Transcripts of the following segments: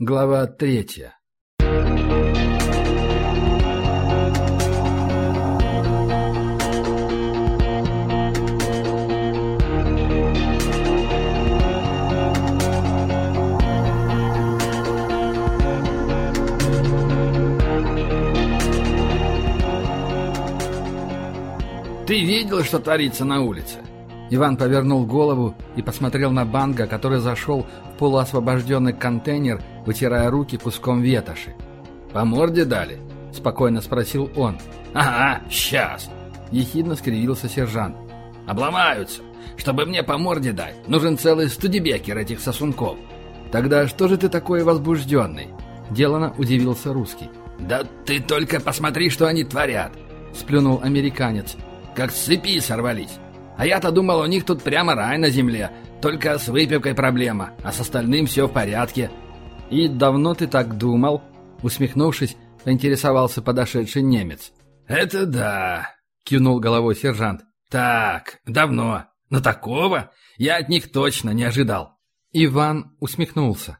Глава третья. «Ты видел, что творится на улице?» Иван повернул голову и посмотрел на Банга, который зашел в полуосвобожденный контейнер, вытирая руки куском ветоши. «По морде дали?» – спокойно спросил он. «Ага, сейчас!» – ехидно скривился сержант. «Обломаются! Чтобы мне по морде дать, нужен целый студебекер этих сосунков!» «Тогда что же ты такой возбужденный?» – делано удивился русский. «Да ты только посмотри, что они творят!» – сплюнул американец. «Как с цепи сорвались! А я-то думал, у них тут прямо рай на земле. Только с выпивкой проблема, а с остальным все в порядке». «И давно ты так думал?» Усмехнувшись, поинтересовался подошедший немец. «Это да», — кивнул головой сержант. «Так, давно. Но такого я от них точно не ожидал». Иван усмехнулся.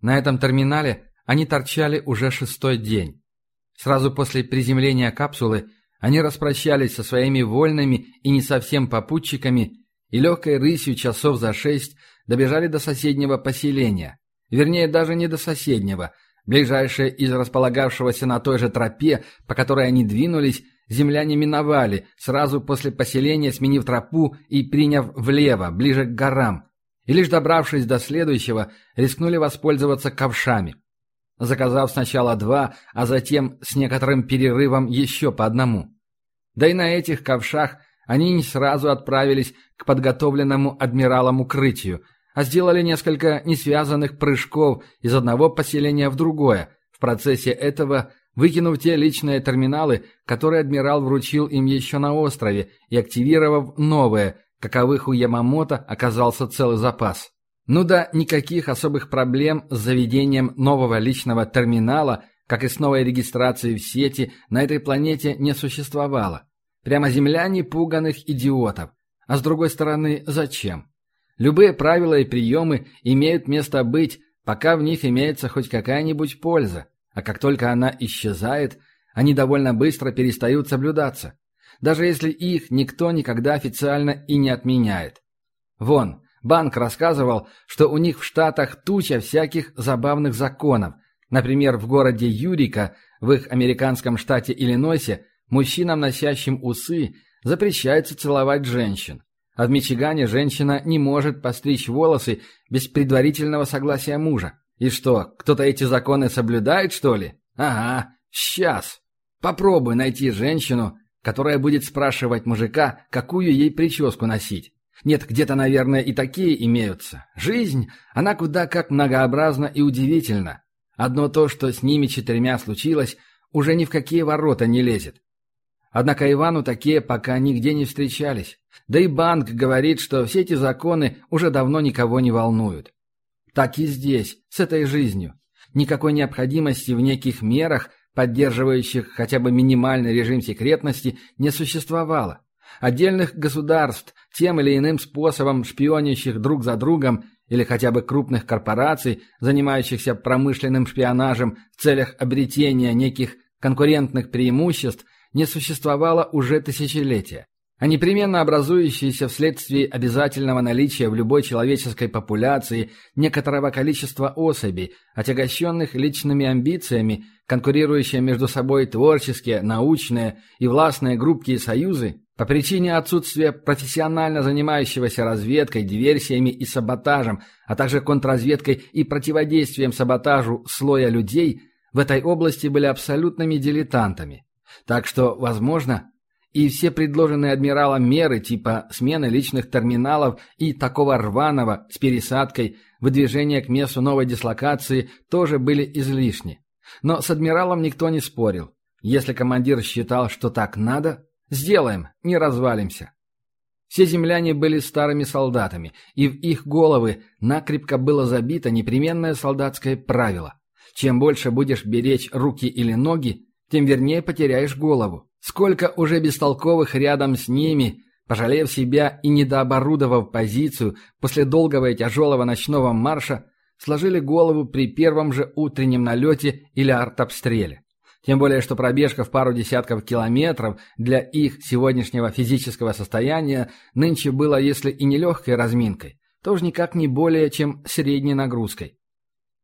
На этом терминале они торчали уже шестой день. Сразу после приземления капсулы они распрощались со своими вольными и не совсем попутчиками и легкой рысью часов за шесть добежали до соседнего поселения. Вернее, даже не до соседнего. Ближайшее из располагавшегося на той же тропе, по которой они двинулись, земляне миновали, сразу после поселения сменив тропу и приняв влево, ближе к горам. И лишь добравшись до следующего, рискнули воспользоваться ковшами заказав сначала два, а затем с некоторым перерывом еще по одному. Да и на этих ковшах они не сразу отправились к подготовленному адмиралам укрытию, а сделали несколько несвязанных прыжков из одного поселения в другое, в процессе этого выкинув те личные терминалы, которые адмирал вручил им еще на острове, и активировав новые, каковых у Ямамото оказался целый запас. Ну да, никаких особых проблем с заведением нового личного терминала, как и с новой регистрацией в сети, на этой планете не существовало. Прямо земляне пуганых идиотов. А с другой стороны, зачем? Любые правила и приемы имеют место быть, пока в них имеется хоть какая-нибудь польза. А как только она исчезает, они довольно быстро перестают соблюдаться. Даже если их никто никогда официально и не отменяет. Вон, Банк рассказывал, что у них в Штатах туча всяких забавных законов. Например, в городе Юрика, в их американском штате Иллинойсе, мужчинам, носящим усы, запрещается целовать женщин. А в Мичигане женщина не может постричь волосы без предварительного согласия мужа. И что, кто-то эти законы соблюдает, что ли? Ага, сейчас. Попробуй найти женщину, которая будет спрашивать мужика, какую ей прическу носить. Нет, где-то, наверное, и такие имеются. Жизнь, она куда как многообразна и удивительна. Одно то, что с ними четырьмя случилось, уже ни в какие ворота не лезет. Однако Ивану такие пока нигде не встречались. Да и банк говорит, что все эти законы уже давно никого не волнуют. Так и здесь, с этой жизнью. Никакой необходимости в неких мерах, поддерживающих хотя бы минимальный режим секретности, не существовало. Отдельных государств, тем или иным способом шпионящих друг за другом, или хотя бы крупных корпораций, занимающихся промышленным шпионажем в целях обретения неких конкурентных преимуществ, не существовало уже тысячелетия. А непременно образующиеся вследствие обязательного наличия в любой человеческой популяции некоторого количества особей, отягощенных личными амбициями, конкурирующие между собой творческие, научные и властные группки и союзы, по причине отсутствия профессионально занимающегося разведкой, диверсиями и саботажем, а также контрразведкой и противодействием саботажу слоя людей, в этой области были абсолютными дилетантами. Так что, возможно, и все предложенные адмиралом меры типа смены личных терминалов и такого рваного с пересадкой выдвижения к месту новой дислокации тоже были излишни. Но с адмиралом никто не спорил. Если командир считал, что так надо, Сделаем, не развалимся. Все земляне были старыми солдатами, и в их головы накрепко было забито непременное солдатское правило. Чем больше будешь беречь руки или ноги, тем вернее потеряешь голову. Сколько уже бестолковых рядом с ними, пожалев себя и недооборудовав позицию после долгого и тяжелого ночного марша, сложили голову при первом же утреннем налете или артобстреле. Тем более, что пробежка в пару десятков километров для их сегодняшнего физического состояния нынче была, если и не легкой разминкой, то уж никак не более, чем средней нагрузкой.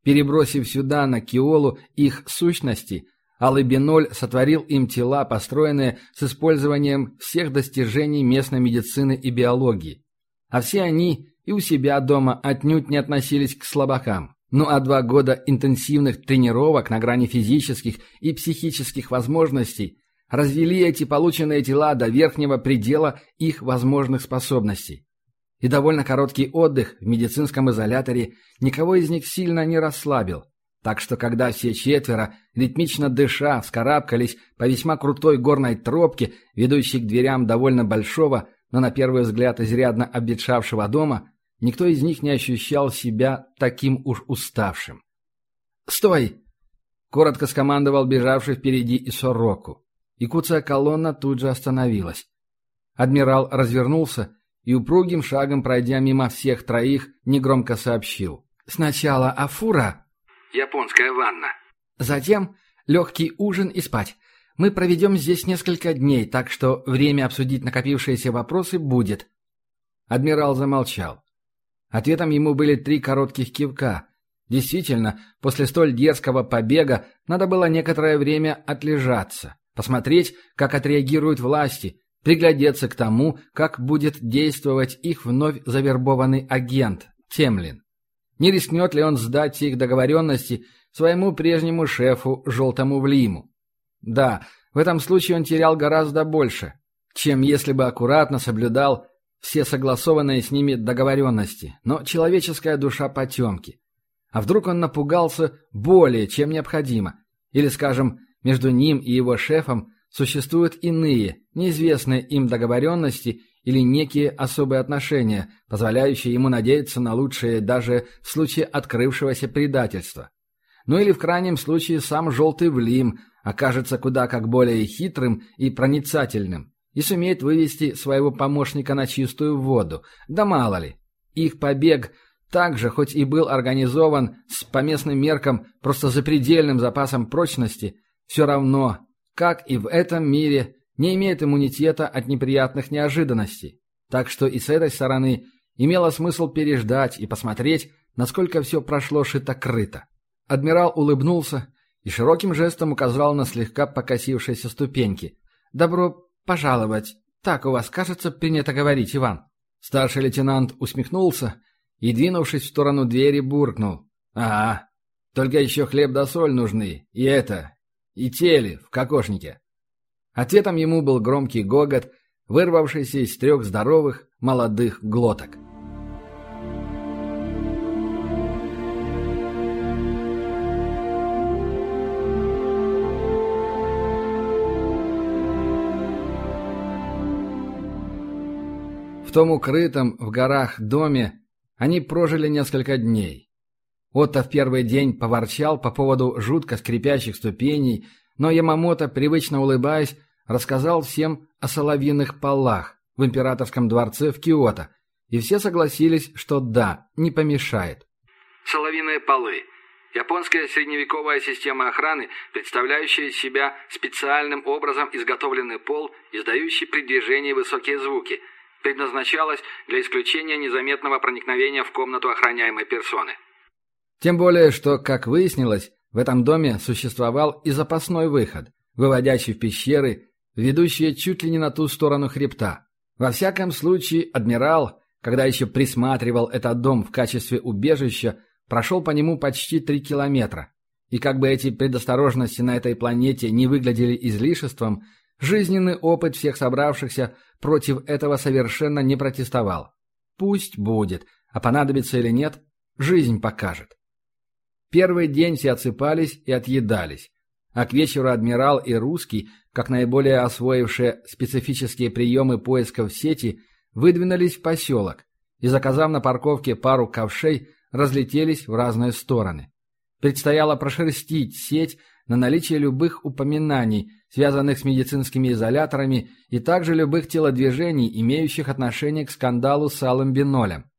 Перебросив сюда на Киолу их сущности, Алый Биноль сотворил им тела, построенные с использованием всех достижений местной медицины и биологии. А все они и у себя дома отнюдь не относились к слабакам. Ну а два года интенсивных тренировок на грани физических и психических возможностей развели эти полученные тела до верхнего предела их возможных способностей. И довольно короткий отдых в медицинском изоляторе никого из них сильно не расслабил. Так что когда все четверо, ритмично дыша, вскарабкались по весьма крутой горной тропке, ведущей к дверям довольно большого, но на первый взгляд изрядно обветшавшего дома, Никто из них не ощущал себя таким уж уставшим. «Стой!» — коротко скомандовал бежавший впереди и Сороку. И куцая колонна тут же остановилась. Адмирал развернулся и упругим шагом, пройдя мимо всех троих, негромко сообщил. «Сначала Афура...» «Японская ванна». «Затем легкий ужин и спать. Мы проведем здесь несколько дней, так что время обсудить накопившиеся вопросы будет». Адмирал замолчал. Ответом ему были три коротких кивка. Действительно, после столь дерзкого побега надо было некоторое время отлежаться, посмотреть, как отреагируют власти, приглядеться к тому, как будет действовать их вновь завербованный агент, Темлин. Не рискнет ли он сдать их договоренности своему прежнему шефу, Желтому Влиму? Да, в этом случае он терял гораздо больше, чем если бы аккуратно соблюдал все согласованные с ними договоренности, но человеческая душа потемки. А вдруг он напугался более, чем необходимо? Или, скажем, между ним и его шефом существуют иные, неизвестные им договоренности или некие особые отношения, позволяющие ему надеяться на лучшее даже в случае открывшегося предательства. Ну или в крайнем случае сам Желтый Влим окажется куда как более хитрым и проницательным, и сумеет вывести своего помощника на чистую воду. Да мало ли. Их побег также, хоть и был организован с по местным меркам просто запредельным запасом прочности, все равно, как и в этом мире, не имеет иммунитета от неприятных неожиданностей. Так что и с этой стороны имело смысл переждать и посмотреть, насколько все прошло шито-крыто. Адмирал улыбнулся и широким жестом указал на слегка покосившиеся ступеньки. «Добро пожаловать. Так у вас, кажется, принято говорить, Иван». Старший лейтенант усмехнулся и, двинувшись в сторону двери, буркнул. «Ага, только еще хлеб да соль нужны, и это, и тели в кокошнике». Ответом ему был громкий гогот, вырвавшийся из трех здоровых молодых глоток. В том укрытом в горах доме они прожили несколько дней. Отто в первый день поворчал по поводу жутко скрипящих ступеней, но Ямамото, привычно улыбаясь, рассказал всем о соловьиных полах в императорском дворце в Киото, и все согласились, что да, не помешает. Соловьиные полы. Японская средневековая система охраны, представляющая из себя специальным образом изготовленный пол, издающий при движении высокие звуки – предназначалась для исключения незаметного проникновения в комнату охраняемой персоны. Тем более, что, как выяснилось, в этом доме существовал и запасной выход, выводящий в пещеры, ведущие чуть ли не на ту сторону хребта. Во всяком случае, адмирал, когда еще присматривал этот дом в качестве убежища, прошел по нему почти три километра. И как бы эти предосторожности на этой планете не выглядели излишеством, Жизненный опыт всех собравшихся против этого совершенно не протестовал. Пусть будет, а понадобится или нет, жизнь покажет. Первый день все отсыпались и отъедались. А к вечеру адмирал и русский, как наиболее освоившие специфические приемы поиска в сети, выдвинулись в поселок и, заказав на парковке пару ковшей, разлетелись в разные стороны. Предстояло прошерстить сеть на наличие любых упоминаний, связанных с медицинскими изоляторами, и также любых телодвижений, имеющих отношение к скандалу с Алым Бинолем.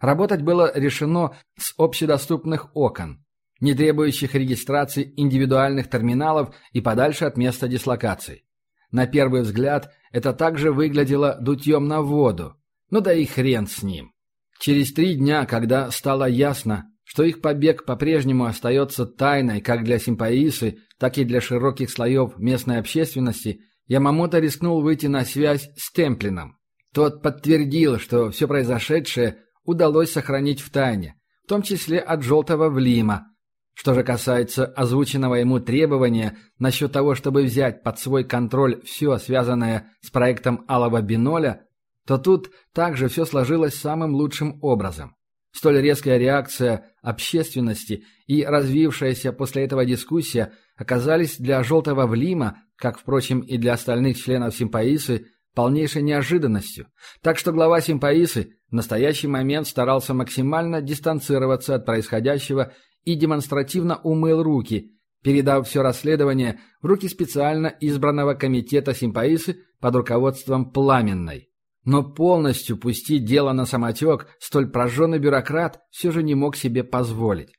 Работать было решено с общедоступных окон, не требующих регистрации индивидуальных терминалов и подальше от места дислокации. На первый взгляд это также выглядело дутьем на воду, ну да и хрен с ним. Через три дня, когда стало ясно, что их побег по-прежнему остается тайной как для симпаисы, так и для широких слоев местной общественности, Ямамото рискнул выйти на связь с Темплином. Тот подтвердил, что все произошедшее удалось сохранить в тайне, в том числе от Желтого Влима. Что же касается озвученного ему требования насчет того, чтобы взять под свой контроль все, связанное с проектом Алого Биноля, то тут также все сложилось самым лучшим образом. Столь резкая реакция общественности и развившаяся после этого дискуссия оказались для «желтого Влима», как, впрочем, и для остальных членов симпаисы, полнейшей неожиданностью. Так что глава симпаисы в настоящий момент старался максимально дистанцироваться от происходящего и демонстративно умыл руки, передав все расследование в руки специально избранного комитета симпаисы под руководством Пламенной. Но полностью пустить дело на самотек столь прожженный бюрократ все же не мог себе позволить.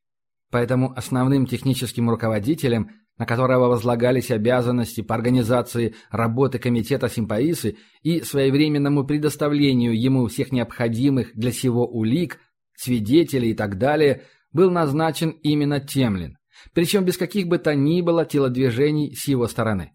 Поэтому основным техническим руководителем, на которого возлагались обязанности по организации работы комитета симпаисы и своевременному предоставлению ему всех необходимых для сего улик, свидетелей и так далее, был назначен именно Темлин, причем без каких бы то ни было телодвижений с его стороны.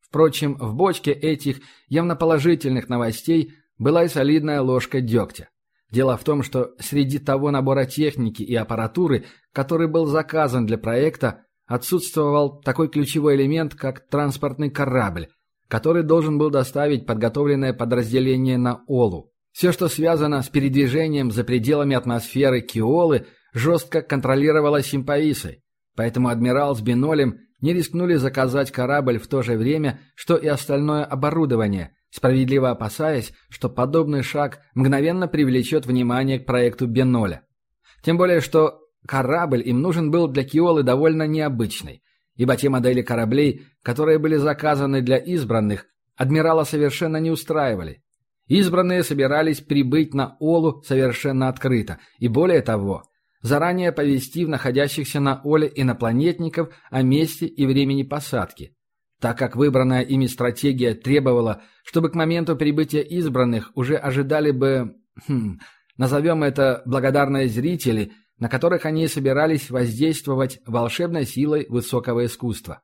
Впрочем, в бочке этих явно положительных новостей была и солидная ложка дегтя. Дело в том, что среди того набора техники и аппаратуры, который был заказан для проекта, отсутствовал такой ключевой элемент, как транспортный корабль, который должен был доставить подготовленное подразделение на Олу. Все, что связано с передвижением за пределами атмосферы Киолы, жестко контролировалось симпаисой, поэтому адмирал с Бинолем не рискнули заказать корабль в то же время, что и остальное оборудование – справедливо опасаясь, что подобный шаг мгновенно привлечет внимание к проекту Беноля. Тем более, что корабль им нужен был для Киолы довольно необычный, ибо те модели кораблей, которые были заказаны для избранных, адмирала совершенно не устраивали. Избранные собирались прибыть на Олу совершенно открыто, и более того, заранее повестив находящихся на Оле инопланетников о месте и времени посадки так как выбранная ими стратегия требовала, чтобы к моменту прибытия избранных уже ожидали бы, хм, назовем это благодарные зрители, на которых они собирались воздействовать волшебной силой высокого искусства.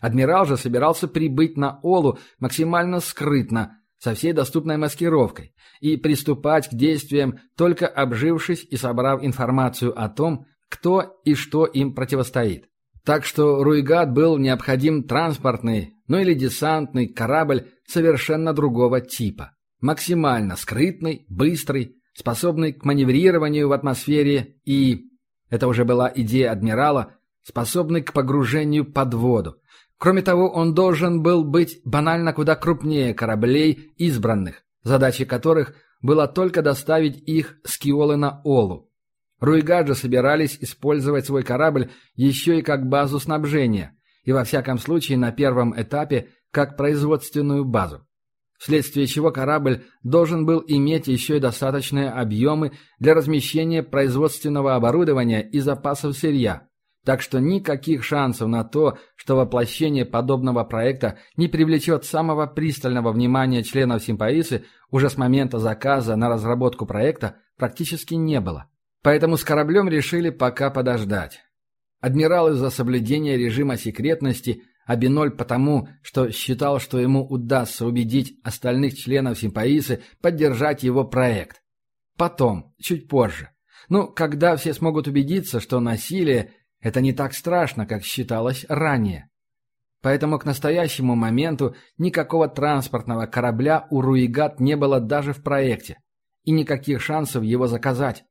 Адмирал же собирался прибыть на Олу максимально скрытно, со всей доступной маскировкой, и приступать к действиям, только обжившись и собрав информацию о том, кто и что им противостоит. Так что Руйгат был необходим транспортный, ну или десантный корабль совершенно другого типа. Максимально скрытный, быстрый, способный к маневрированию в атмосфере и, это уже была идея адмирала, способный к погружению под воду. Кроме того, он должен был быть банально куда крупнее кораблей избранных, задачей которых было только доставить их с Киолы на Олу. Руйгаджи собирались использовать свой корабль еще и как базу снабжения, и во всяком случае на первом этапе как производственную базу. Вследствие чего корабль должен был иметь еще и достаточные объемы для размещения производственного оборудования и запасов сырья. Так что никаких шансов на то, что воплощение подобного проекта не привлечет самого пристального внимания членов симпаисы уже с момента заказа на разработку проекта, практически не было. Поэтому с кораблем решили пока подождать. Адмирал из-за соблюдения режима секретности, а Биноль потому, что считал, что ему удастся убедить остальных членов симпаисы поддержать его проект. Потом, чуть позже. Ну, когда все смогут убедиться, что насилие – это не так страшно, как считалось ранее. Поэтому к настоящему моменту никакого транспортного корабля у Руигат не было даже в проекте. И никаких шансов его заказать.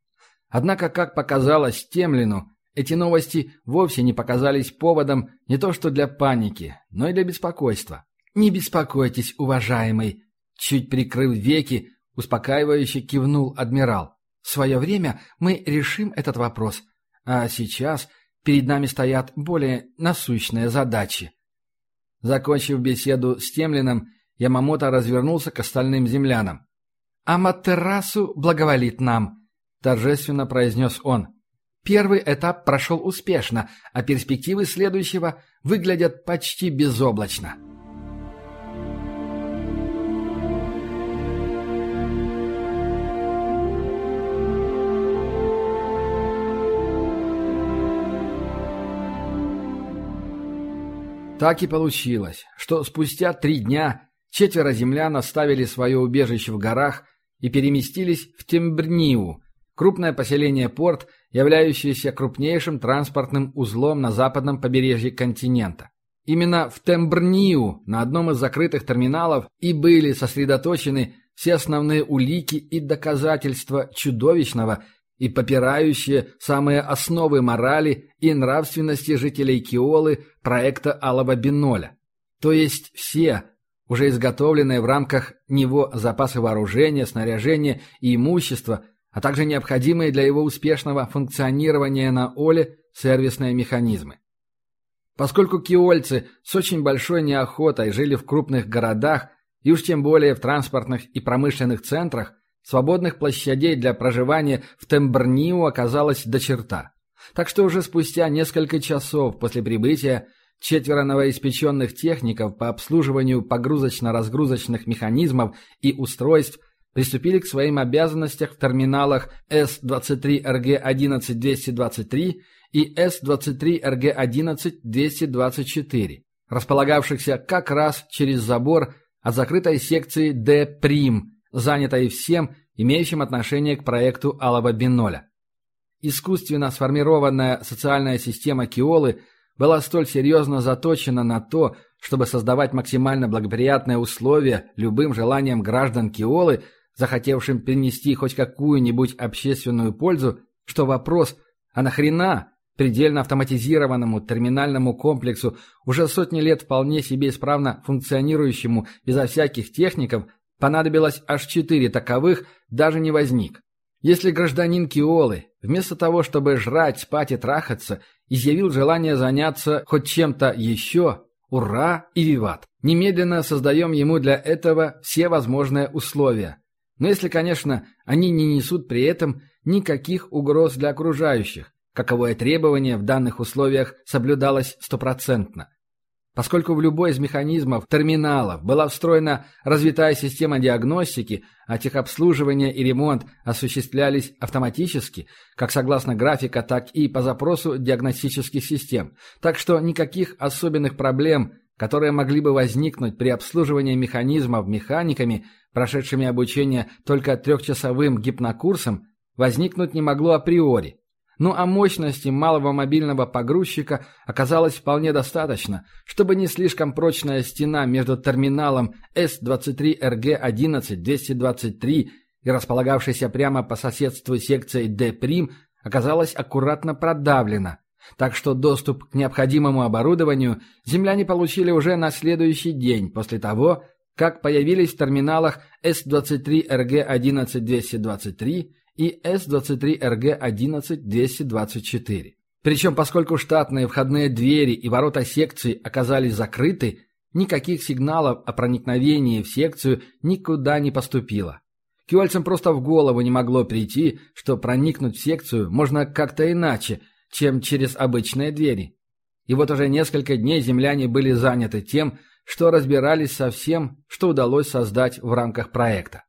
Однако, как показалось Темлину, эти новости вовсе не показались поводом не то что для паники, но и для беспокойства. «Не беспокойтесь, уважаемый!» Чуть прикрыв веки, успокаивающе кивнул адмирал. «В свое время мы решим этот вопрос, а сейчас перед нами стоят более насущные задачи». Закончив беседу с Темлином, Ямамото развернулся к остальным землянам. «Аматерасу благоволит нам!» — торжественно произнес он. «Первый этап прошел успешно, а перспективы следующего выглядят почти безоблачно». Так и получилось, что спустя три дня четверо землян оставили свое убежище в горах и переместились в Тембрниу, крупное поселение-порт, являющееся крупнейшим транспортным узлом на западном побережье континента. Именно в Тембрниу, на одном из закрытых терминалов, и были сосредоточены все основные улики и доказательства чудовищного и попирающие самые основы морали и нравственности жителей Киолы проекта Алого Биноля. То есть все, уже изготовленные в рамках него запасы вооружения, снаряжения и имущества, а также необходимые для его успешного функционирования на Оле сервисные механизмы. Поскольку киольцы с очень большой неохотой жили в крупных городах, и уж тем более в транспортных и промышленных центрах, Свободных площадей для проживания в Тембрниу оказалось до черта. Так что уже спустя несколько часов после прибытия четверо новоиспеченных техников по обслуживанию погрузочно-разгрузочных механизмов и устройств приступили к своим обязанностям в терминалах С-23РГ-11223 и С-23РГ-11224, располагавшихся как раз через забор от закрытой секции Д' занятой всем, имеющим отношение к проекту Алого Биноля. Искусственно сформированная социальная система Киолы была столь серьезно заточена на то, чтобы создавать максимально благоприятные условия любым желаниям граждан Киолы, захотевшим принести хоть какую-нибудь общественную пользу, что вопрос «а нахрена?» предельно автоматизированному терминальному комплексу, уже сотни лет вполне себе исправно функционирующему безо всяких техников, понадобилось аж четыре таковых, даже не возник. Если гражданин Киолы, вместо того, чтобы жрать, спать и трахаться, изъявил желание заняться хоть чем-то еще, ура и виват. Немедленно создаем ему для этого все возможные условия. Но если, конечно, они не несут при этом никаких угроз для окружающих, каковое требование в данных условиях соблюдалось стопроцентно. Поскольку в любой из механизмов терминалов была встроена развитая система диагностики, а техобслуживание и ремонт осуществлялись автоматически, как согласно графика, так и по запросу диагностических систем, так что никаких особенных проблем, которые могли бы возникнуть при обслуживании механизмов механиками, прошедшими обучение только трехчасовым гипнокурсом, возникнуть не могло априори. Ну а мощности малого мобильного погрузчика оказалось вполне достаточно, чтобы не слишком прочная стена между терминалом S23RG11223 и располагавшейся прямо по соседству секцией D' оказалась аккуратно продавлена. Так что доступ к необходимому оборудованию земляне получили уже на следующий день после того, как появились в терминалах S23RG11223 и С-23РГ-11-224. Причем, поскольку штатные входные двери и ворота секции оказались закрыты, никаких сигналов о проникновении в секцию никуда не поступило. Кюальцам просто в голову не могло прийти, что проникнуть в секцию можно как-то иначе, чем через обычные двери. И вот уже несколько дней земляне были заняты тем, что разбирались со всем, что удалось создать в рамках проекта.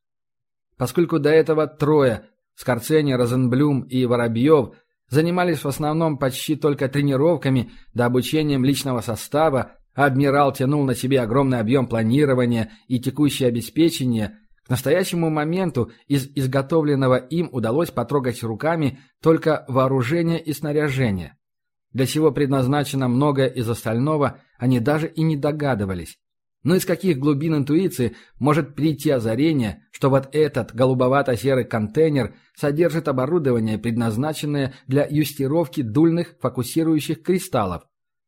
Поскольку до этого трое Скорцени, Розенблюм и Воробьев занимались в основном почти только тренировками да обучением личного состава, а адмирал тянул на себе огромный объем планирования и текущее обеспечение, к настоящему моменту из изготовленного им удалось потрогать руками только вооружение и снаряжение. Для чего предназначено многое из остального, они даже и не догадывались. Но из каких глубин интуиции может прийти озарение, что вот этот голубовато-серый контейнер содержит оборудование, предназначенное для юстировки дульных фокусирующих кристаллов,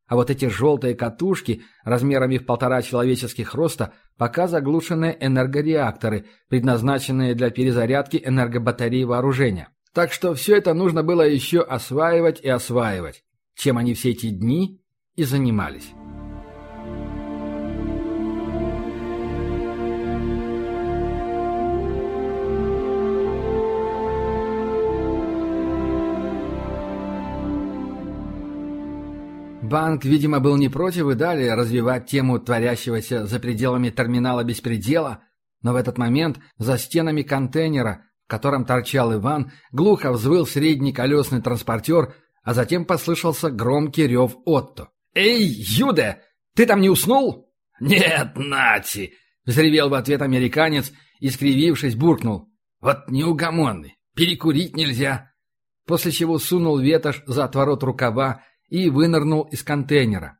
а вот эти желтые катушки размерами в полтора человеческих роста пока заглушенные энергореакторы, предназначенные для перезарядки энергобатарей вооружения. Так что все это нужно было еще осваивать и осваивать, чем они все эти дни и занимались. Банк, видимо, был не против и далее развивать тему творящегося за пределами терминала беспредела, но в этот момент за стенами контейнера, в котором торчал Иван, глухо взвыл средний колесный транспортер, а затем послышался громкий рев Отто. «Эй, Юде, ты там не уснул?» «Нет, Нати!» — взревел в ответ американец и, скривившись, буркнул. «Вот неугомонный, перекурить нельзя!» После чего сунул ветошь за отворот рукава и вынырнул из контейнера.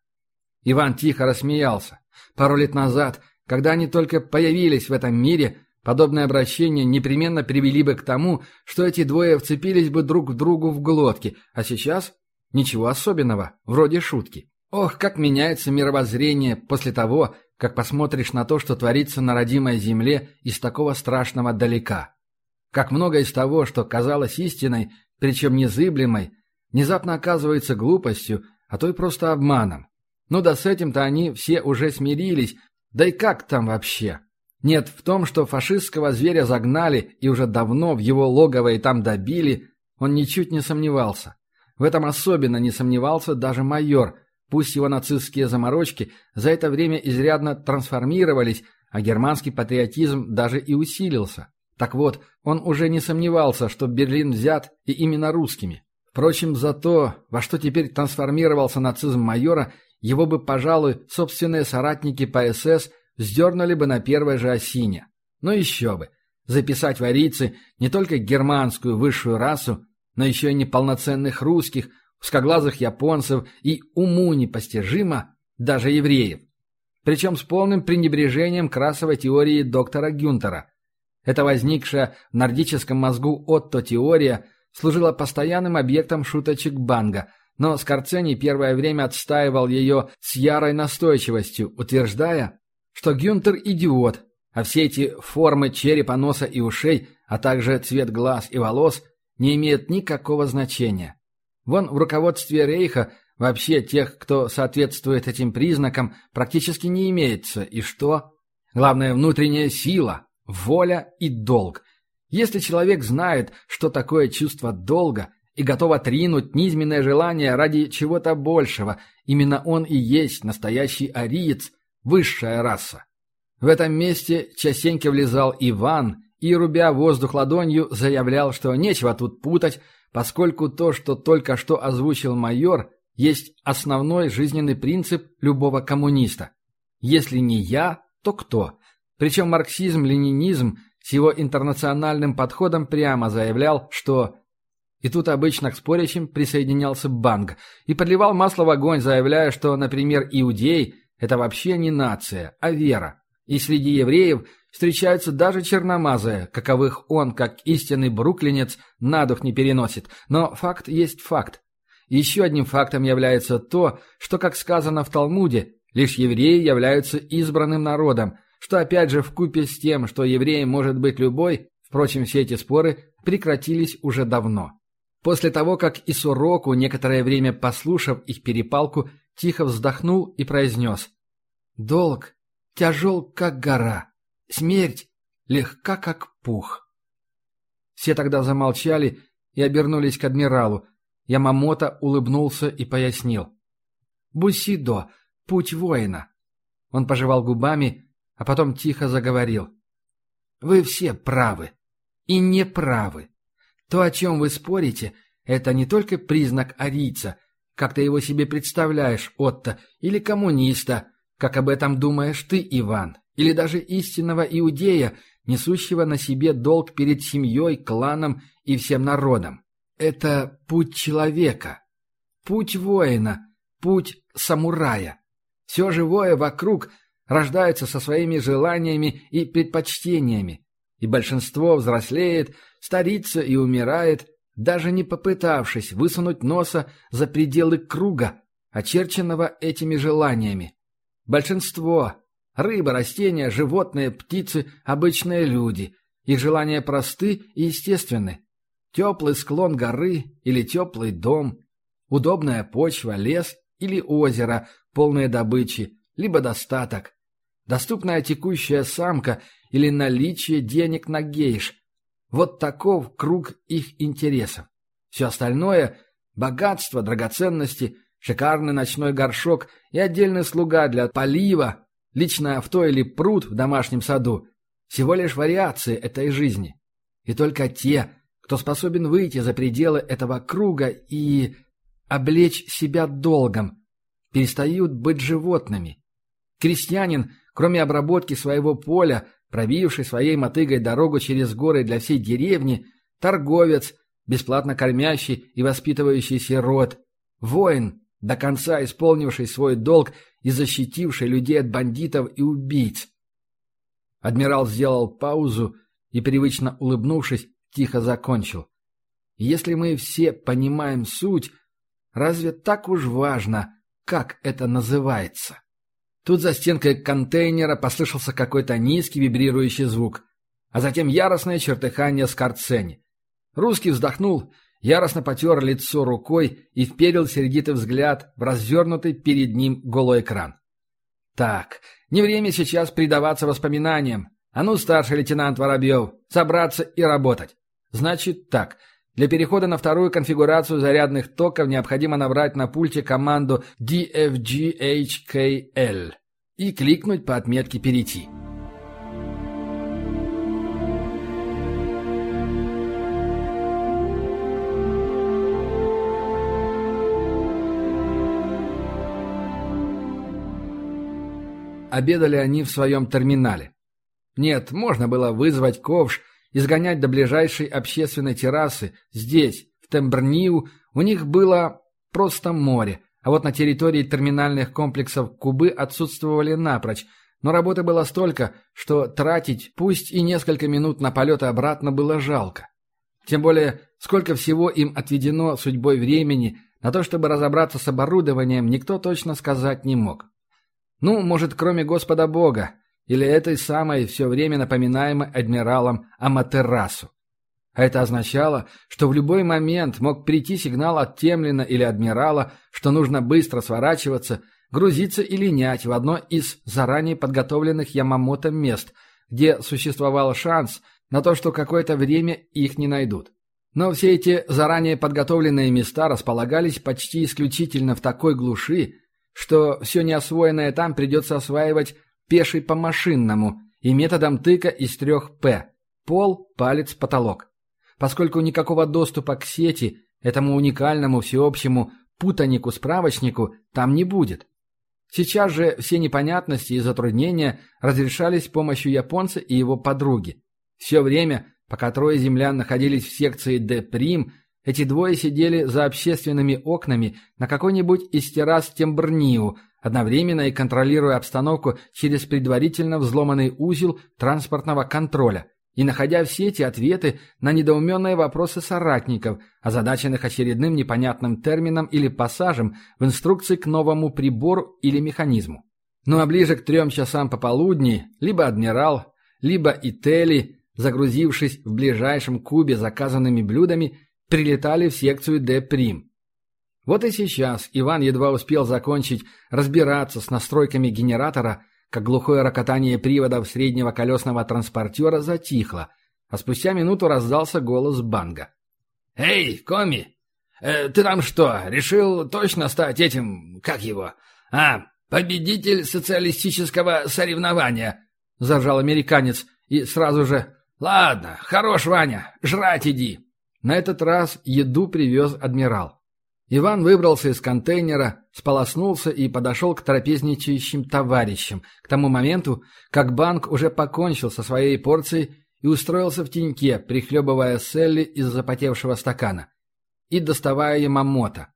Иван тихо рассмеялся. Пару лет назад, когда они только появились в этом мире, подобное обращение непременно привели бы к тому, что эти двое вцепились бы друг в другу в глотки, а сейчас ничего особенного, вроде шутки. Ох, как меняется мировоззрение после того, как посмотришь на то, что творится на родимой земле из такого страшного далека. Как много из того, что казалось истиной, причем незыблемой, внезапно оказывается глупостью, а то и просто обманом. Ну да с этим-то они все уже смирились, да и как там вообще? Нет, в том, что фашистского зверя загнали и уже давно в его логово и там добили, он ничуть не сомневался. В этом особенно не сомневался даже майор, пусть его нацистские заморочки за это время изрядно трансформировались, а германский патриотизм даже и усилился. Так вот, он уже не сомневался, что Берлин взят и именно русскими. Впрочем, за то, во что теперь трансформировался нацизм майора, его бы, пожалуй, собственные соратники по СС сдернули бы на первой же осине. Но еще бы. Записать в арийцы не только германскую высшую расу, но еще и неполноценных русских, узкоглазых японцев и уму непостижимо даже евреев. Причем с полным пренебрежением к расовой теории доктора Гюнтера. Эта возникшая в нордическом мозгу Отто-теория – служила постоянным объектом шуточек Банга, но Скорцени первое время отстаивал ее с ярой настойчивостью, утверждая, что Гюнтер – идиот, а все эти формы черепа, носа и ушей, а также цвет глаз и волос не имеют никакого значения. Вон в руководстве Рейха вообще тех, кто соответствует этим признакам, практически не имеется. И что? Главное – внутренняя сила, воля и долг. Если человек знает, что такое чувство долга, и готов отринуть низменное желание ради чего-то большего, именно он и есть настоящий ариец, высшая раса. В этом месте частенько влезал Иван и, рубя воздух ладонью, заявлял, что нечего тут путать, поскольку то, что только что озвучил майор, есть основной жизненный принцип любого коммуниста. Если не я, то кто? Причем марксизм-ленинизм с его интернациональным подходом прямо заявлял, что... И тут обычно к спорящим присоединялся Банг и подливал масло в огонь, заявляя, что, например, иудей – это вообще не нация, а вера. И среди евреев встречаются даже черномазые, каковых он, как истинный бруклинец, на дух не переносит. Но факт есть факт. Еще одним фактом является то, что, как сказано в Талмуде, лишь евреи являются избранным народом – что опять же вкупе с тем, что евреем может быть любой, впрочем, все эти споры прекратились уже давно. После того, как и Суроку, некоторое время послушав их перепалку, тихо вздохнул и произнес «Долг тяжел, как гора, смерть легка, как пух». Все тогда замолчали и обернулись к адмиралу. Ямамото улыбнулся и пояснил. «Бусидо, путь воина». Он пожевал губами а потом тихо заговорил. «Вы все правы. И не правы. То, о чем вы спорите, это не только признак арийца, как ты его себе представляешь, Отто, или коммуниста, как об этом думаешь ты, Иван, или даже истинного иудея, несущего на себе долг перед семьей, кланом и всем народом. Это путь человека, путь воина, путь самурая. Все живое вокруг – рождается со своими желаниями и предпочтениями, и большинство взрослеет, старится и умирает, даже не попытавшись высунуть носа за пределы круга, очерченного этими желаниями. Большинство – рыбы, растения, животные, птицы, обычные люди. Их желания просты и естественны. Теплый склон горы или теплый дом, удобная почва, лес или озеро, полное добычи, либо достаток доступная текущая самка или наличие денег на гейш. Вот таков круг их интересов. Все остальное – богатство, драгоценности шикарный ночной горшок и отдельный слуга для полива, личное авто или пруд в домашнем саду – всего лишь вариации этой жизни. И только те, кто способен выйти за пределы этого круга и облечь себя долгом, перестают быть животными. Крестьянин, кроме обработки своего поля, пробивший своей мотыгой дорогу через горы для всей деревни, торговец, бесплатно кормящий и воспитывающий сирот, воин, до конца исполнивший свой долг и защитивший людей от бандитов и убийц. Адмирал сделал паузу и, привычно улыбнувшись, тихо закончил. Если мы все понимаем суть, разве так уж важно, как это называется? Тут за стенкой контейнера послышался какой-то низкий вибрирующий звук, а затем яростное чертыхание Скорцени. Русский вздохнул, яростно потер лицо рукой и вперил сердитый взгляд в развернутый перед ним голый экран. «Так, не время сейчас предаваться воспоминаниям. А ну, старший лейтенант Воробьев, собраться и работать. Значит так, для перехода на вторую конфигурацию зарядных токов необходимо набрать на пульте команду DFGHKL и кликнуть по отметке «Перейти». Обедали они в своем терминале. Нет, можно было вызвать ковш и сгонять до ближайшей общественной террасы. Здесь, в Тембрниу, у них было просто море, а вот на территории терминальных комплексов Кубы отсутствовали напрочь, но работы было столько, что тратить пусть и несколько минут на полет обратно было жалко. Тем более, сколько всего им отведено судьбой времени на то, чтобы разобраться с оборудованием, никто точно сказать не мог. Ну, может, кроме Господа Бога, или этой самой все время напоминаемой адмиралом Аматерасу. А это означало, что в любой момент мог прийти сигнал от Темлина или адмирала, что нужно быстро сворачиваться, грузиться и линять в одно из заранее подготовленных Ямамото мест, где существовал шанс на то, что какое-то время их не найдут. Но все эти заранее подготовленные места располагались почти исключительно в такой глуши, что все неосвоенное там придется осваивать пеший по-машинному и методом тыка из трех «П» – пол, палец, потолок. Поскольку никакого доступа к сети, этому уникальному всеобщему путанику-справочнику, там не будет. Сейчас же все непонятности и затруднения разрешались с помощью японца и его подруги. Все время, пока трое землян находились в секции «Д'», эти двое сидели за общественными окнами на какой-нибудь из террас Тембрниу, одновременно и контролируя обстановку через предварительно взломанный узел транспортного контроля и находя в сети ответы на недоуменные вопросы соратников, озадаченных очередным непонятным термином или пассажем в инструкции к новому прибору или механизму. Ну а ближе к трем часам пополудни либо адмирал, либо Ители, загрузившись в ближайшем кубе заказанными блюдами, прилетали в секцию Д'. Вот и сейчас Иван едва успел закончить разбираться с настройками генератора, как глухое рокотание приводов среднего колесного транспортера затихло, а спустя минуту раздался голос Банга. «Эй, Коми! Э, ты там что, решил точно стать этим, как его? А, победитель социалистического соревнования!» — заржал американец и сразу же «Ладно, хорош, Ваня, жрать иди!» На этот раз еду привез адмирал. Иван выбрался из контейнера, сполоснулся и подошел к трапезничающим товарищам, к тому моменту, как банк уже покончил со своей порцией и устроился в теньке, прихлебывая селли из запотевшего стакана и доставая Ямамото.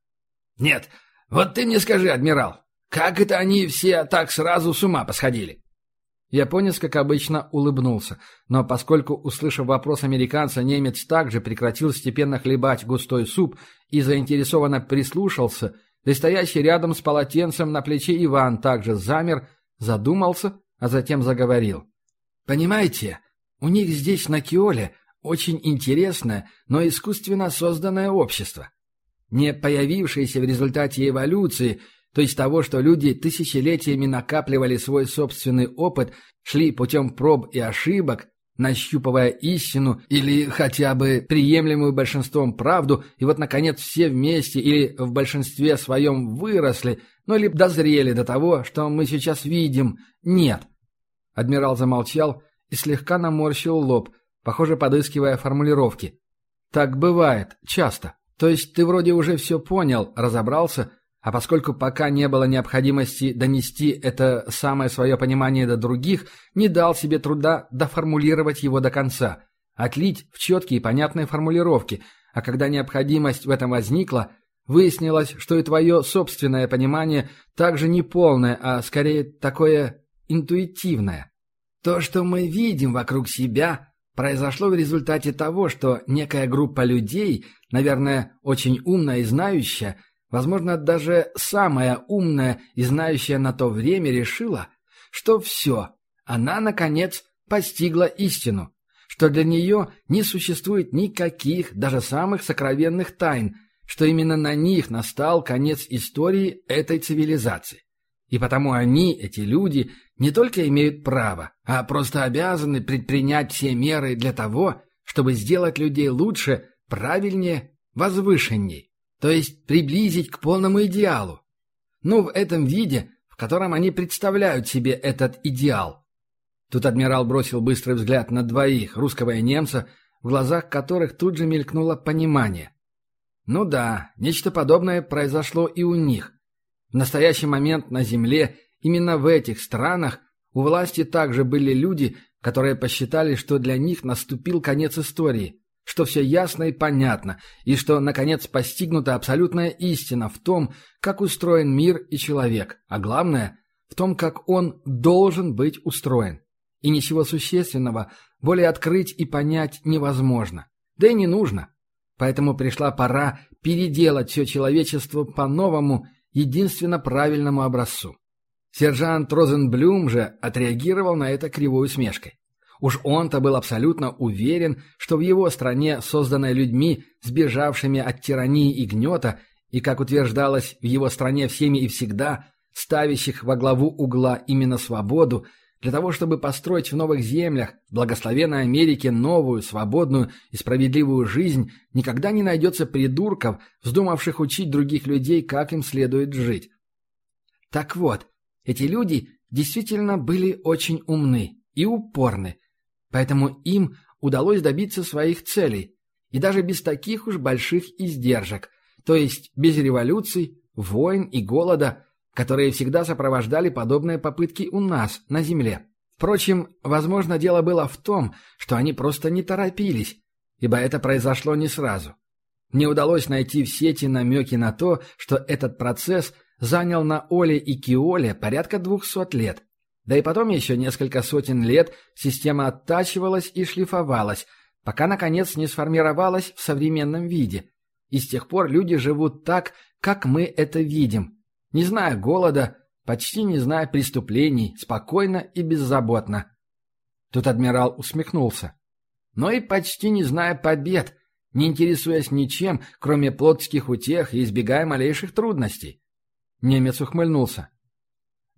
«Нет, вот ты мне скажи, адмирал, как это они все так сразу с ума посходили? Японец, как обычно, улыбнулся, но поскольку, услышав вопрос американца, немец также прекратил степенно хлебать густой суп и заинтересованно прислушался, да стоящий рядом с полотенцем на плече Иван также замер, задумался, а затем заговорил. «Понимаете, у них здесь на Киоле очень интересное, но искусственно созданное общество. Не появившееся в результате эволюции – то есть того, что люди тысячелетиями накапливали свой собственный опыт, шли путем проб и ошибок, нащупывая истину или хотя бы приемлемую большинством правду, и вот, наконец, все вместе или в большинстве своем выросли, ну или дозрели до того, что мы сейчас видим. Нет. Адмирал замолчал и слегка наморщил лоб, похоже, подыскивая формулировки. Так бывает, часто. То есть ты вроде уже все понял, разобрался, а поскольку пока не было необходимости донести это самое свое понимание до других, не дал себе труда доформулировать его до конца, отлить в четкие и понятные формулировки, а когда необходимость в этом возникла, выяснилось, что и твое собственное понимание также не полное, а скорее такое интуитивное. То, что мы видим вокруг себя, произошло в результате того, что некая группа людей, наверное, очень умная и знающая, возможно, даже самая умная и знающая на то время решила, что все, она, наконец, постигла истину, что для нее не существует никаких, даже самых сокровенных тайн, что именно на них настал конец истории этой цивилизации. И потому они, эти люди, не только имеют право, а просто обязаны предпринять все меры для того, чтобы сделать людей лучше, правильнее, возвышенней то есть приблизить к полному идеалу. Ну, в этом виде, в котором они представляют себе этот идеал. Тут адмирал бросил быстрый взгляд на двоих, русского и немца, в глазах которых тут же мелькнуло понимание. Ну да, нечто подобное произошло и у них. В настоящий момент на Земле, именно в этих странах, у власти также были люди, которые посчитали, что для них наступил конец истории – что все ясно и понятно, и что, наконец, постигнута абсолютная истина в том, как устроен мир и человек, а главное, в том, как он должен быть устроен. И ничего существенного более открыть и понять невозможно. Да и не нужно. Поэтому пришла пора переделать все человечество по новому, единственно правильному образцу. Сержант Розенблюм же отреагировал на это кривой усмешкой. Уж он-то был абсолютно уверен, что в его стране, созданной людьми, сбежавшими от тирании и гнета, и, как утверждалось, в его стране всеми и всегда, ставящих во главу угла именно свободу, для того, чтобы построить в новых землях, благословенной Америке, новую, свободную и справедливую жизнь, никогда не найдется придурков, вздумавших учить других людей, как им следует жить. Так вот, эти люди действительно были очень умны и упорны, Поэтому им удалось добиться своих целей, и даже без таких уж больших издержек, то есть без революций, войн и голода, которые всегда сопровождали подобные попытки у нас, на Земле. Впрочем, возможно, дело было в том, что они просто не торопились, ибо это произошло не сразу. Мне удалось найти в сети намеки на то, что этот процесс занял на Оле и Киоле порядка двухсот лет. Да и потом еще несколько сотен лет система оттачивалась и шлифовалась, пока, наконец, не сформировалась в современном виде. И с тех пор люди живут так, как мы это видим. Не зная голода, почти не зная преступлений, спокойно и беззаботно. Тут адмирал усмехнулся. Но и почти не зная побед, не интересуясь ничем, кроме плотских утех и избегая малейших трудностей. Немец ухмыльнулся.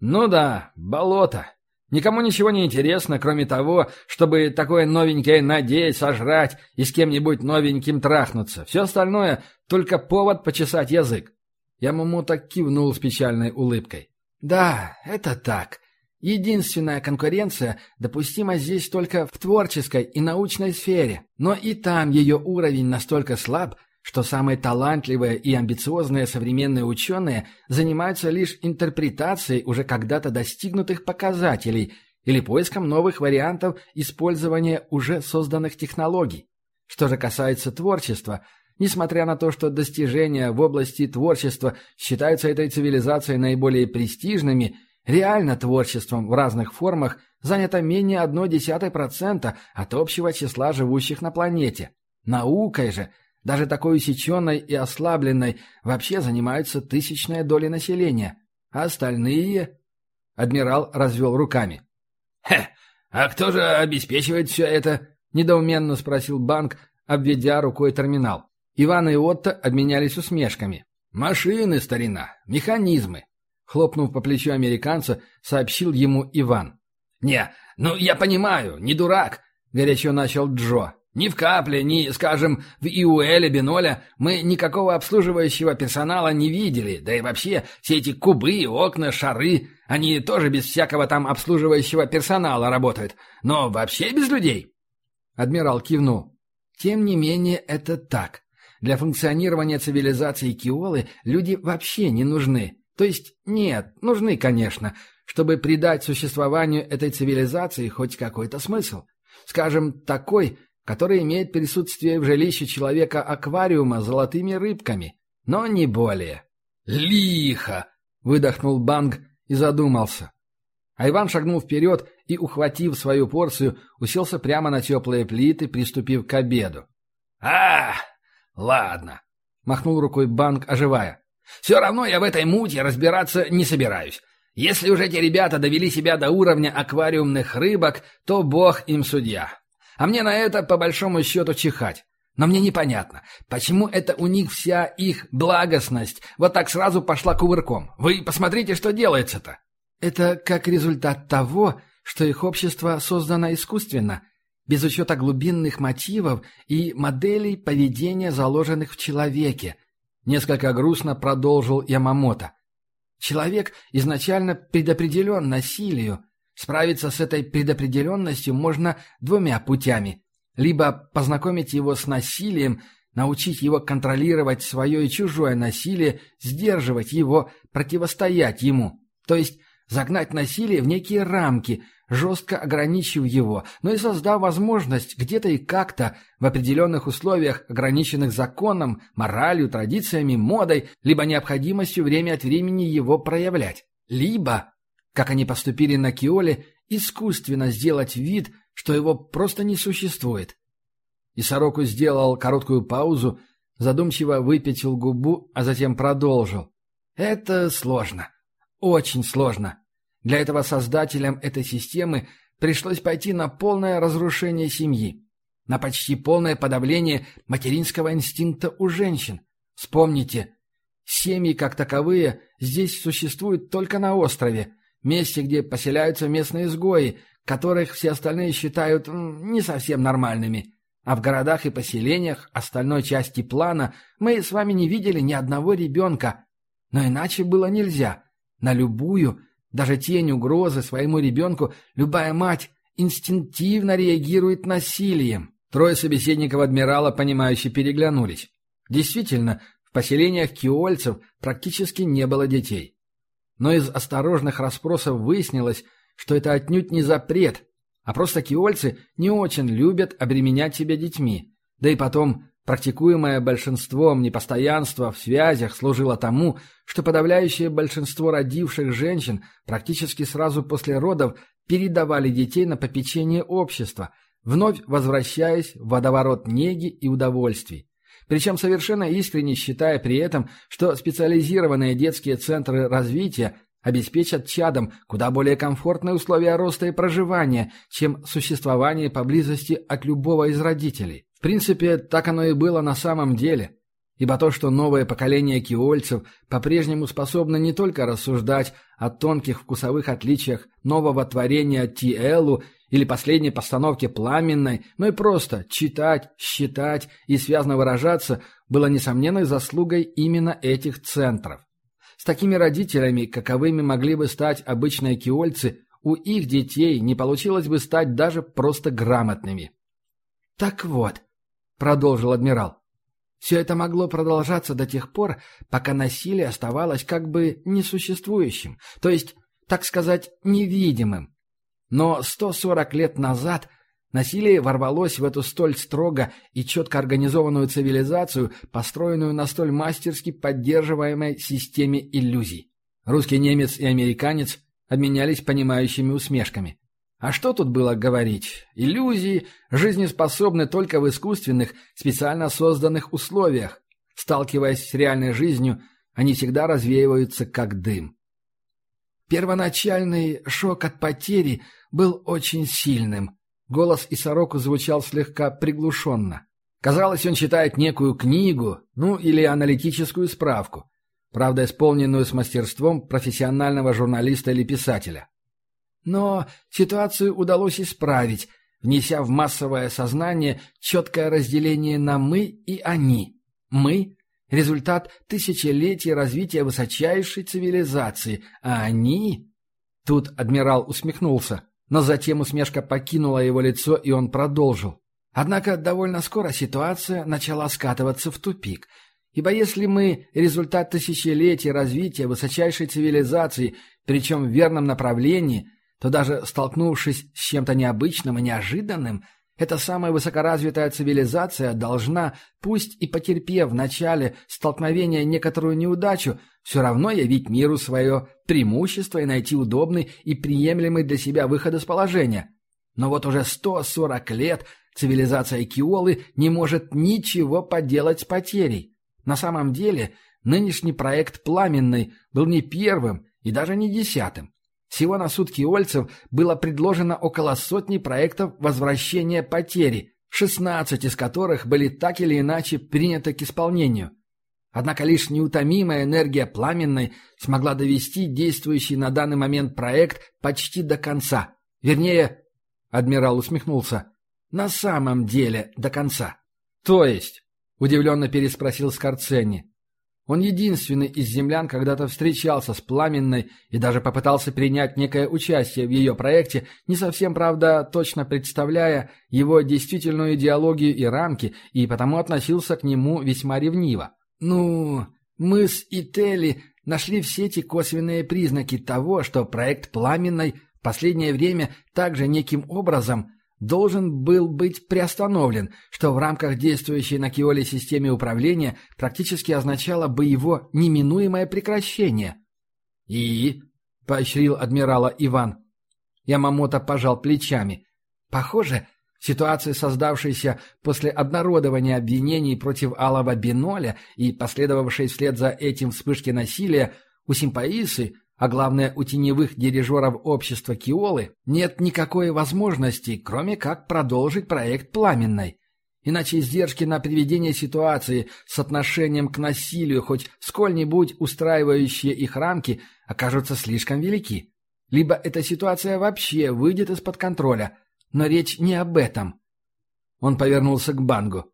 Ну да, болото. Никому ничего не интересно, кроме того, чтобы такое новенькое надеть, сожрать и с кем-нибудь новеньким трахнуться. Все остальное — только повод почесать язык. Я ему так кивнул с печальной улыбкой. Да, это так. Единственная конкуренция допустима здесь только в творческой и научной сфере. Но и там ее уровень настолько слаб, что самые талантливые и амбициозные современные ученые занимаются лишь интерпретацией уже когда-то достигнутых показателей или поиском новых вариантов использования уже созданных технологий. Что же касается творчества, несмотря на то, что достижения в области творчества считаются этой цивилизацией наиболее престижными, реально творчеством в разных формах занято менее 0,1% от общего числа живущих на планете. Наукой же – даже такой усеченной и ослабленной вообще занимаются тысячная доля населения. А остальные... Адмирал развел руками. «Хе, а кто же обеспечивает все это?» — недоуменно спросил банк, обведя рукой терминал. Иван и Отто обменялись усмешками. «Машины, старина, механизмы», — хлопнув по плечу американца, сообщил ему Иван. «Не, ну я понимаю, не дурак», — горячо начал Джо. Ни в капле, ни, скажем, в Иуэле Биноля мы никакого обслуживающего персонала не видели, да и вообще все эти кубы, окна, шары, они тоже без всякого там обслуживающего персонала работают, но вообще без людей. Адмирал кивнул. Тем не менее, это так. Для функционирования цивилизации Киолы люди вообще не нужны. То есть, нет, нужны, конечно, чтобы придать существованию этой цивилизации хоть какой-то смысл. Скажем, такой, который имеет присутствие в жилище человека аквариума с золотыми рыбками, но не более. «Лихо!» — выдохнул Банг и задумался. Иван шагнул вперед и, ухватив свою порцию, уселся прямо на теплые плиты, приступив к обеду. «А, ладно», — махнул рукой Банк, оживая. «Все равно я в этой муте разбираться не собираюсь. Если уже эти ребята довели себя до уровня аквариумных рыбок, то бог им судья. А мне на это, по большому счету, чихать. Но мне непонятно, почему это у них вся их благостность вот так сразу пошла кувырком. Вы посмотрите, что делается-то. Это как результат того, что их общество создано искусственно, без учета глубинных мотивов и моделей поведения, заложенных в человеке. Несколько грустно продолжил Ямамото. Человек изначально предопределен насилию, Справиться с этой предопределенностью можно двумя путями. Либо познакомить его с насилием, научить его контролировать свое и чужое насилие, сдерживать его, противостоять ему. То есть загнать насилие в некие рамки, жестко ограничив его, но и создав возможность где-то и как-то в определенных условиях, ограниченных законом, моралью, традициями, модой, либо необходимостью время от времени его проявлять. Либо как они поступили на Киоле, искусственно сделать вид, что его просто не существует. И Сороку сделал короткую паузу, задумчиво выпятил губу, а затем продолжил. Это сложно. Очень сложно. Для этого создателям этой системы пришлось пойти на полное разрушение семьи, на почти полное подавление материнского инстинкта у женщин. Вспомните, семьи как таковые здесь существуют только на острове, месте, где поселяются местные изгои, которых все остальные считают не совсем нормальными. А в городах и поселениях остальной части плана мы с вами не видели ни одного ребенка. Но иначе было нельзя. На любую, даже тень угрозы своему ребенку, любая мать инстинктивно реагирует насилием. Трое собеседников адмирала, понимающе переглянулись. Действительно, в поселениях киольцев практически не было детей. Но из осторожных расспросов выяснилось, что это отнюдь не запрет, а просто киольцы не очень любят обременять себя детьми. Да и потом, практикуемое большинством непостоянство в связях служило тому, что подавляющее большинство родивших женщин практически сразу после родов передавали детей на попечение общества, вновь возвращаясь в водоворот неги и удовольствий причем совершенно искренне считая при этом, что специализированные детские центры развития обеспечат чадам куда более комфортные условия роста и проживания, чем существование поблизости от любого из родителей. В принципе, так оно и было на самом деле. Ибо то, что новое поколение киольцев по-прежнему способно не только рассуждать о тонких вкусовых отличиях нового творения Тиэлу или последней постановке пламенной, но и просто читать, считать и связно выражаться было несомненной заслугой именно этих центров. С такими родителями, каковыми могли бы стать обычные киольцы, у их детей не получилось бы стать даже просто грамотными. «Так вот», — продолжил адмирал, — «все это могло продолжаться до тех пор, пока насилие оставалось как бы несуществующим, то есть, так сказать, невидимым. Но 140 лет назад насилие ворвалось в эту столь строго и четко организованную цивилизацию, построенную на столь мастерски поддерживаемой системе иллюзий. Русский немец и американец обменялись понимающими усмешками. А что тут было говорить? Иллюзии жизнеспособны только в искусственных, специально созданных условиях. Сталкиваясь с реальной жизнью, они всегда развеиваются как дым. Первоначальный шок от потери был очень сильным. Голос Исароку звучал слегка приглушенно. Казалось, он читает некую книгу, ну или аналитическую справку, правда, исполненную с мастерством профессионального журналиста или писателя. Но ситуацию удалось исправить. внеся в массовое сознание четкое разделение на «мы» и «они». «Мы» — результат тысячелетий развития высочайшей цивилизации, а «они» Тут адмирал усмехнулся, но затем усмешка покинула его лицо, и он продолжил. Однако довольно скоро ситуация начала скатываться в тупик. Ибо если мы результат тысячелетий развития высочайшей цивилизации, причем в верном направлении, то даже столкнувшись с чем-то необычным и неожиданным, эта самая высокоразвитая цивилизация должна, пусть и потерпев в начале столкновения некоторую неудачу, все равно явить миру свое преимущество и найти удобный и приемлемый для себя выход из положения. Но вот уже 140 лет цивилизация Киолы не может ничего поделать с потерей. На самом деле, нынешний проект «Пламенный» был не первым и даже не десятым. Всего на сутки Ольцев было предложено около сотни проектов возвращения потери, 16 из которых были так или иначе приняты к исполнению. Однако лишь неутомимая энергия пламенной смогла довести действующий на данный момент проект почти до конца. Вернее, адмирал усмехнулся, на самом деле до конца. То есть, удивленно переспросил Скорцени, он единственный из землян когда-то встречался с Пламенной и даже попытался принять некое участие в ее проекте, не совсем, правда, точно представляя его действительную идеологию и рамки, и потому относился к нему весьма ревниво. «Ну, мы с Ители нашли все эти косвенные признаки того, что проект Пламенной в последнее время также неким образом должен был быть приостановлен, что в рамках действующей на Киоле системе управления практически означало бы его неминуемое прекращение. «И?» — поощрил адмирала Иван. Ямамото пожал плечами. «Похоже, ситуация, создавшаяся после обнародования обвинений против Алова Биноля и последовавшей вслед за этим вспышки насилия, у Симпаисы а главное, у теневых дирижеров общества Киолы нет никакой возможности, кроме как продолжить проект Пламенной. Иначе издержки на приведение ситуации с отношением к насилию, хоть сколь-нибудь устраивающие их рамки, окажутся слишком велики. Либо эта ситуация вообще выйдет из-под контроля. Но речь не об этом. Он повернулся к Бангу.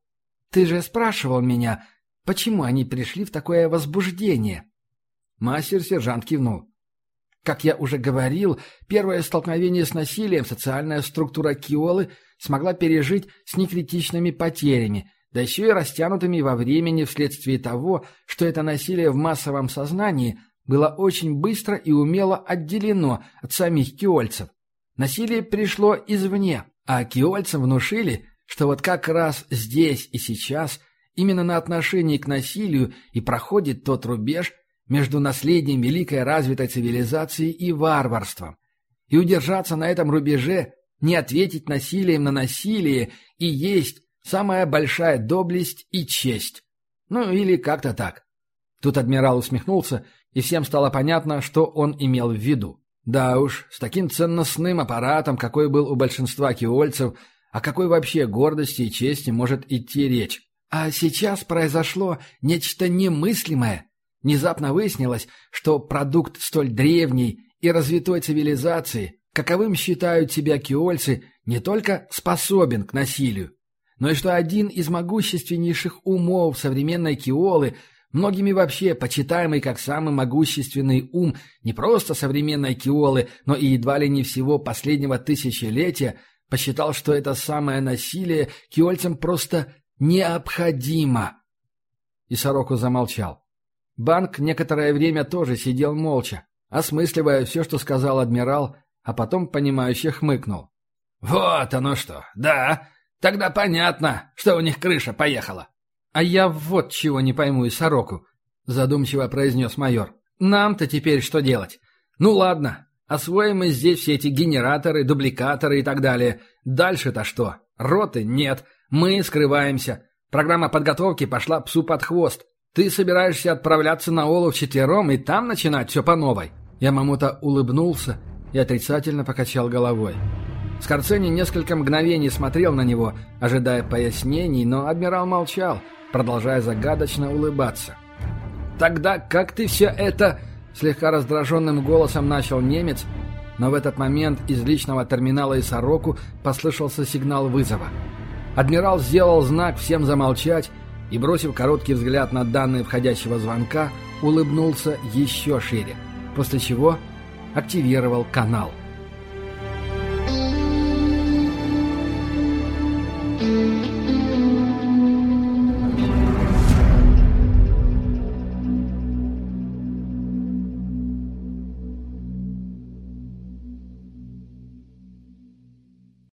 «Ты же спрашивал меня, почему они пришли в такое возбуждение?» Мастер-сержант кивнул. Как я уже говорил, первое столкновение с насилием социальная структура Киолы смогла пережить с некритичными потерями, да еще и растянутыми во времени вследствие того, что это насилие в массовом сознании было очень быстро и умело отделено от самих киольцев. Насилие пришло извне, а киольцам внушили, что вот как раз здесь и сейчас, именно на отношении к насилию и проходит тот рубеж, между наследием великой развитой цивилизации и варварством. И удержаться на этом рубеже, не ответить насилием на насилие и есть самая большая доблесть и честь. Ну или как-то так. Тут адмирал усмехнулся, и всем стало понятно, что он имел в виду. Да уж, с таким ценностным аппаратом, какой был у большинства киольцев, о какой вообще гордости и чести может идти речь. А сейчас произошло нечто немыслимое, Внезапно выяснилось, что продукт столь древней и развитой цивилизации, каковым считают себя киольцы, не только способен к насилию, но и что один из могущественнейших умов современной киолы, многими вообще почитаемый как самый могущественный ум не просто современной киолы, но и едва ли не всего последнего тысячелетия, посчитал, что это самое насилие киольцам просто необходимо. И Сороку замолчал. Банк некоторое время тоже сидел молча, осмысливая все, что сказал адмирал, а потом, понимающе хмыкнул. «Вот оно что! Да! Тогда понятно, что у них крыша поехала!» «А я вот чего не пойму и сороку», — задумчиво произнес майор. «Нам-то теперь что делать? Ну ладно, освоим мы здесь все эти генераторы, дубликаторы и так далее. Дальше-то что? Роты нет, мы скрываемся. Программа подготовки пошла псу под хвост. Ты собираешься отправляться на Олу вчетвером и там начинать все по новой?» Ямамото улыбнулся и отрицательно покачал головой. Скорцени несколько мгновений смотрел на него, ожидая пояснений, но адмирал молчал, продолжая загадочно улыбаться. «Тогда как ты все это...» — слегка раздраженным голосом начал немец, но в этот момент из личного терминала и Сороку послышался сигнал вызова. Адмирал сделал знак всем замолчать и, бросив короткий взгляд на данные входящего звонка, улыбнулся еще шире, после чего активировал канал. Thank you.